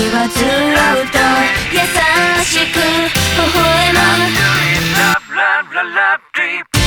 君はずっと優しく微笑む